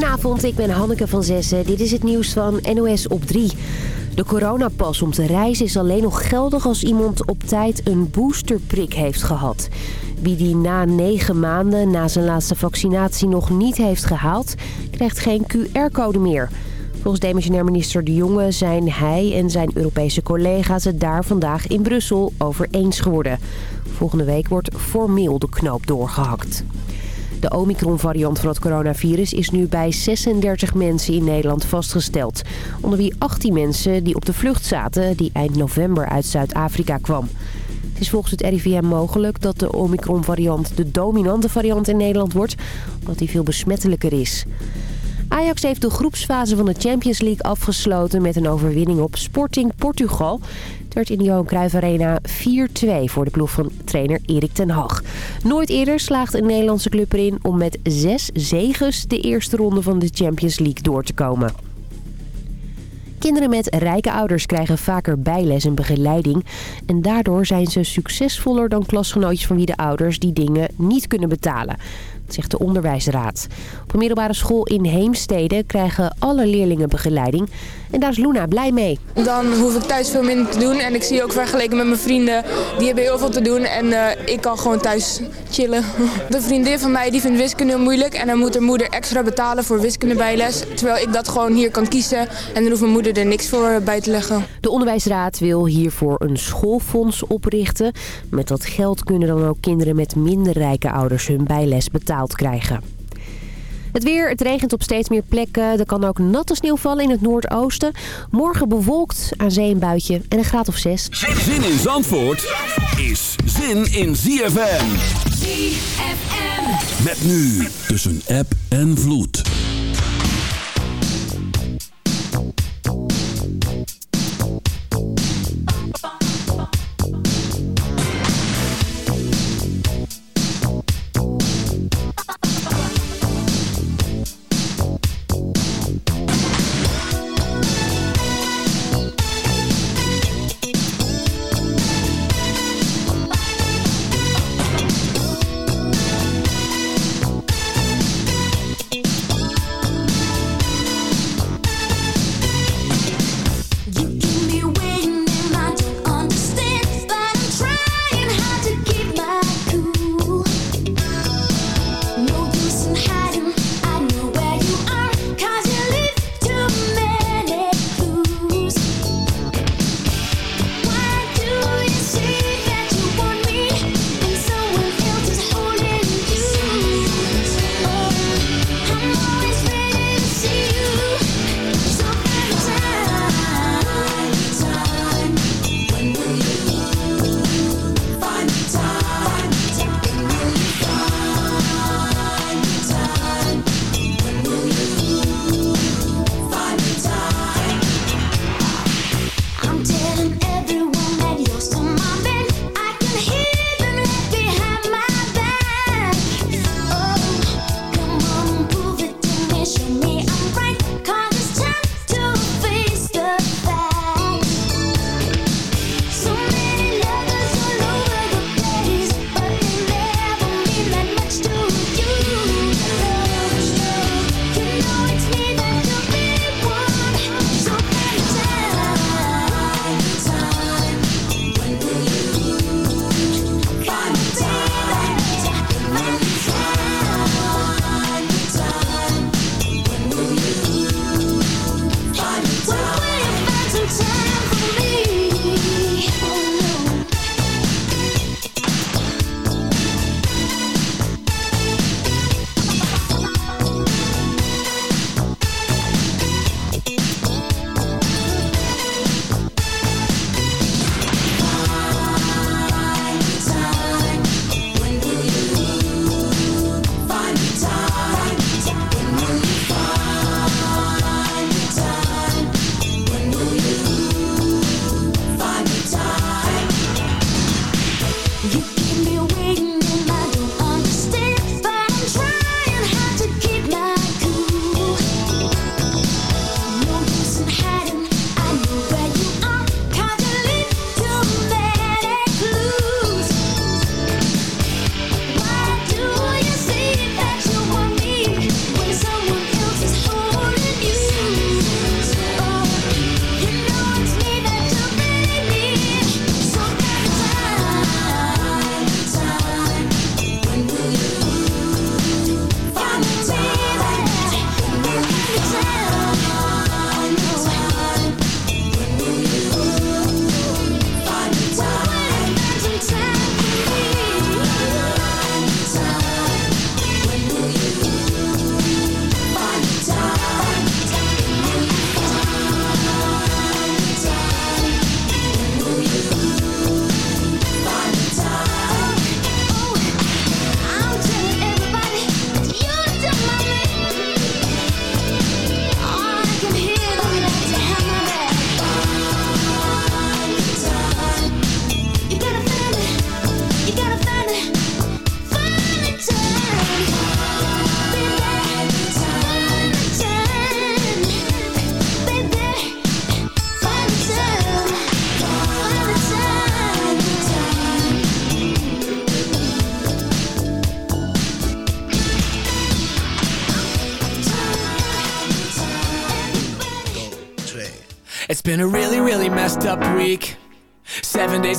Goedenavond, ik ben Hanneke van Zessen. Dit is het nieuws van NOS op 3. De coronapas om te reizen is alleen nog geldig als iemand op tijd een boosterprik heeft gehad. Wie die na negen maanden na zijn laatste vaccinatie nog niet heeft gehaald, krijgt geen QR-code meer. Volgens demissionair minister De Jonge zijn hij en zijn Europese collega's het daar vandaag in Brussel over eens geworden. Volgende week wordt formeel de knoop doorgehakt. De Omicron-variant van het coronavirus is nu bij 36 mensen in Nederland vastgesteld. Onder wie 18 mensen die op de vlucht zaten die eind november uit Zuid-Afrika kwam. Het is volgens het RIVM mogelijk dat de Omicron-variant de dominante variant in Nederland wordt... omdat die veel besmettelijker is. Ajax heeft de groepsfase van de Champions League afgesloten met een overwinning op Sporting Portugal. Het werd in de Johan Cruijff Arena 4-2 voor de ploeg van trainer Erik ten Hag. Nooit eerder slaagt een Nederlandse club erin om met zes zegens de eerste ronde van de Champions League door te komen. Kinderen met rijke ouders krijgen vaker bijles en begeleiding. En daardoor zijn ze succesvoller dan klasgenootjes van wie de ouders die dingen niet kunnen betalen zegt de onderwijsraad. Op een middelbare school in Heemstede krijgen alle leerlingen begeleiding. En daar is Luna blij mee. Dan hoef ik thuis veel minder te doen. En ik zie ook vergeleken met mijn vrienden, die hebben heel veel te doen. En uh, ik kan gewoon thuis chillen. De vriendin van mij die vindt wiskunde heel moeilijk. En dan moet haar moeder extra betalen voor wiskundebijles. Terwijl ik dat gewoon hier kan kiezen. En dan hoeft mijn moeder er niks voor bij te leggen. De onderwijsraad wil hiervoor een schoolfonds oprichten. Met dat geld kunnen dan ook kinderen met minder rijke ouders hun bijles betalen krijgen. Het weer, het regent op steeds meer plekken. Er kan ook natte sneeuw vallen in het noordoosten. Morgen bewolkt, aan zee een buitje en een graad of zes. Zin in Zandvoort is zin in ZFM. ZFM. Met nu tussen app en vloed.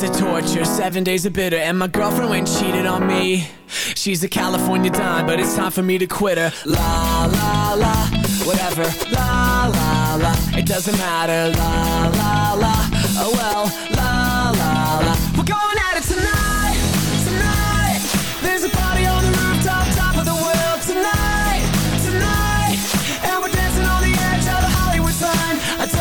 Days of torture, seven days of bitter, and my girlfriend went and cheated on me. She's a California dime, but it's time for me to quit her. La la la, whatever. La la la, it doesn't matter. La la la, oh well. La la la, we're going at it tonight, tonight. There's a party on the rooftop, top of the world tonight, tonight, and we're dancing on the edge of the Hollywood sign.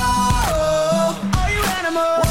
are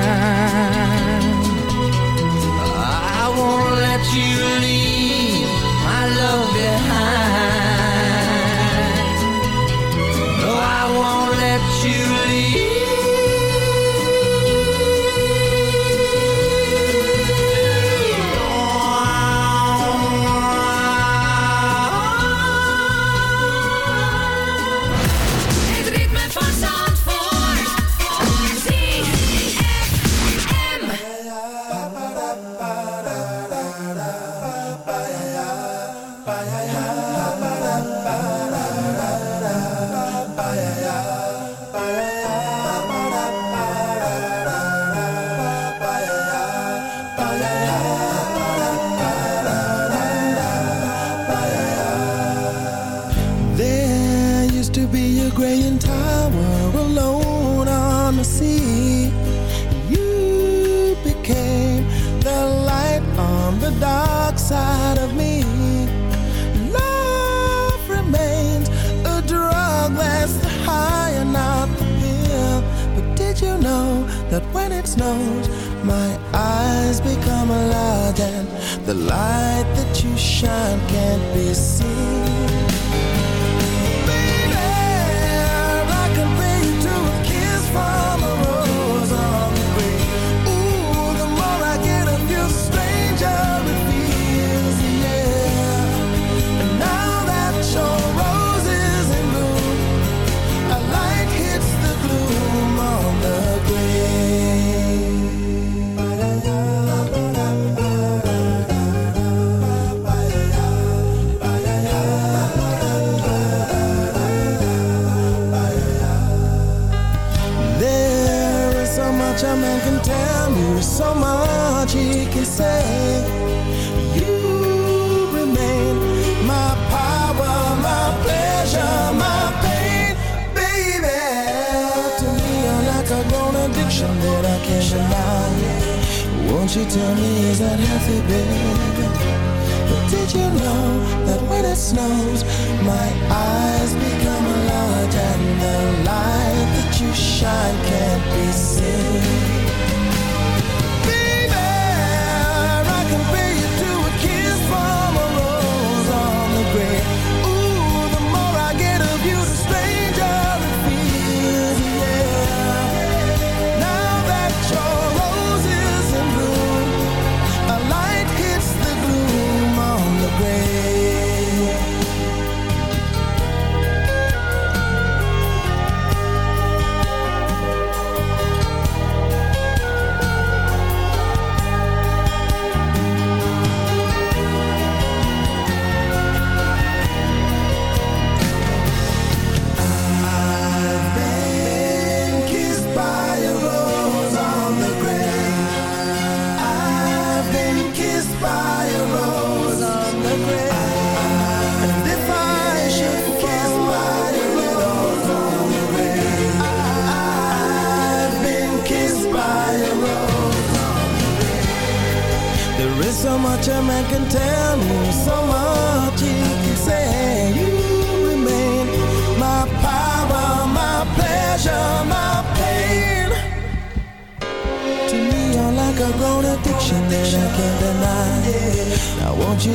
tyranny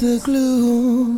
the glue.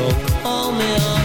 Don't call me on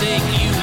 music, you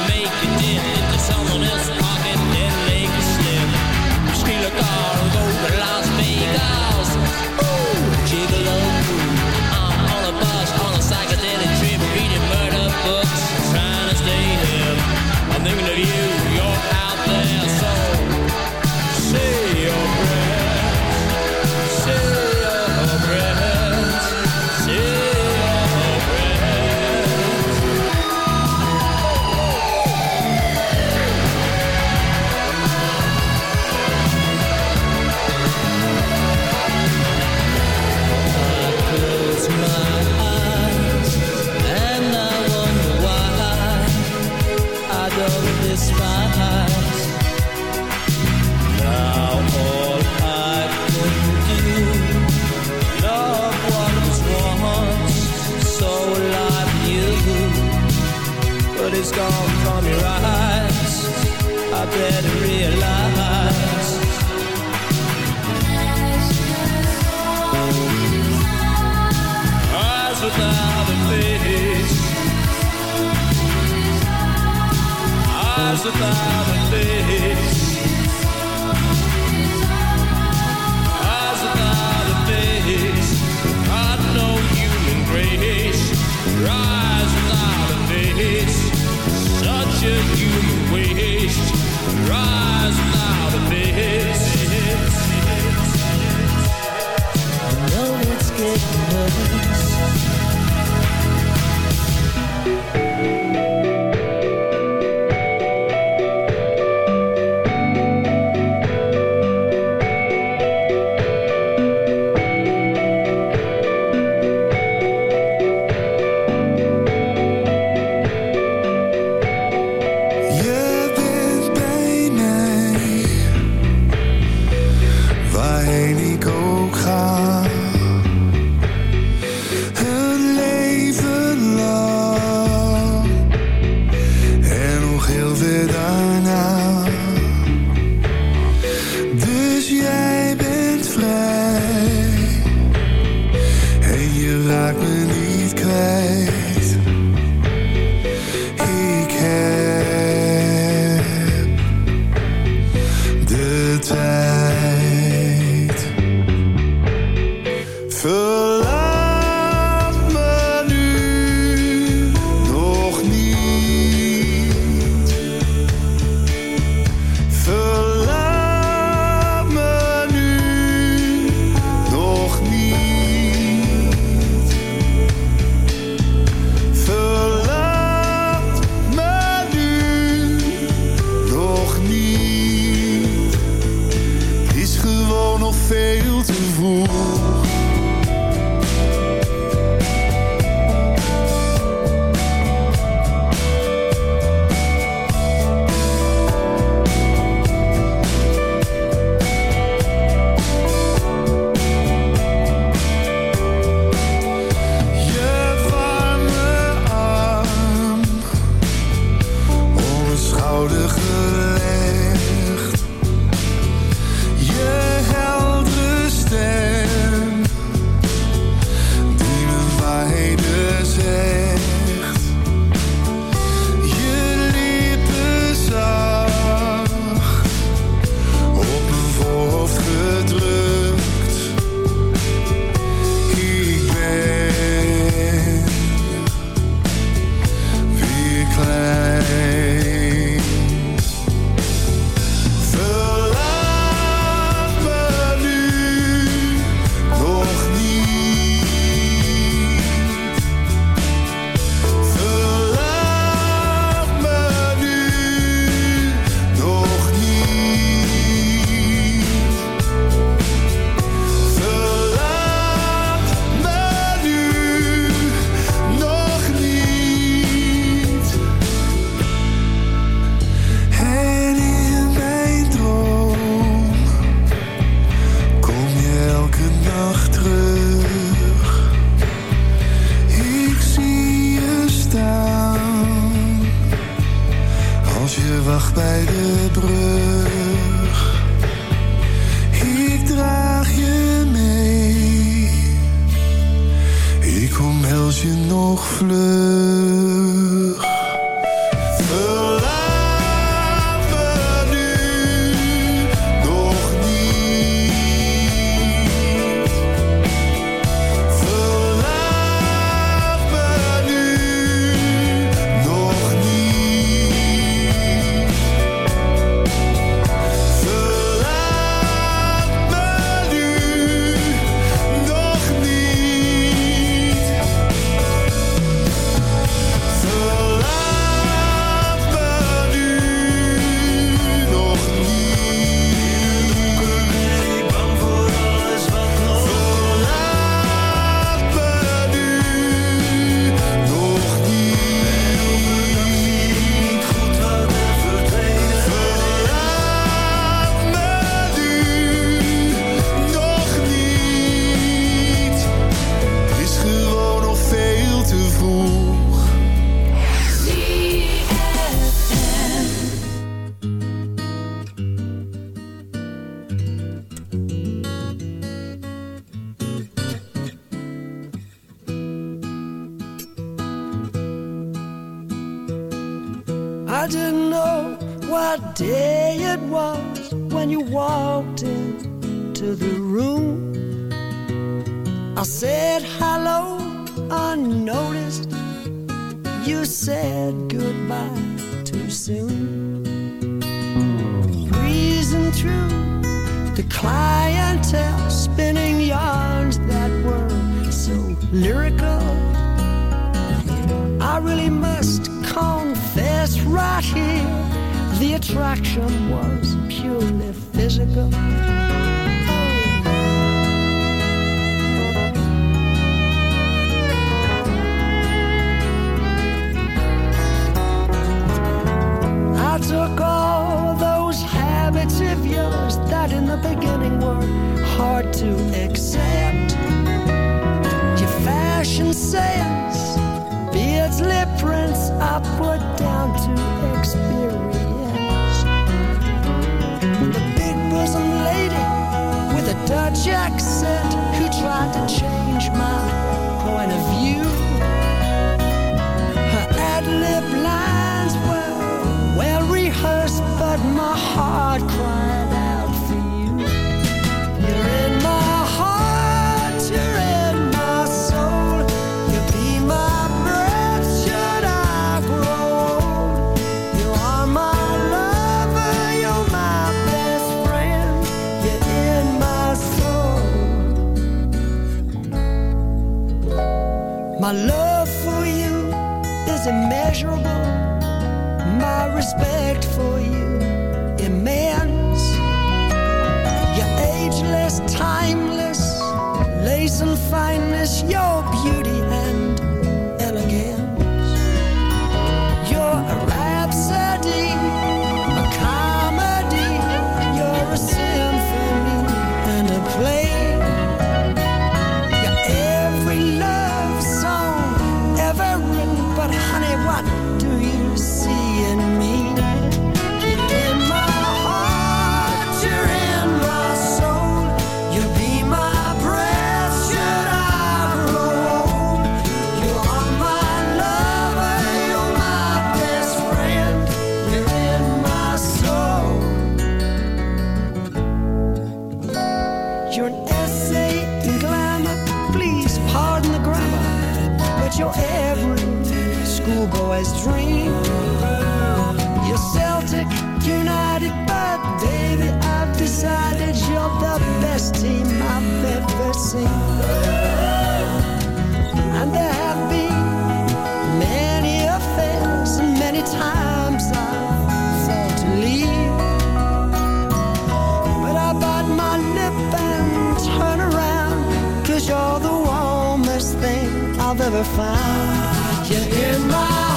I've ever found. You're in my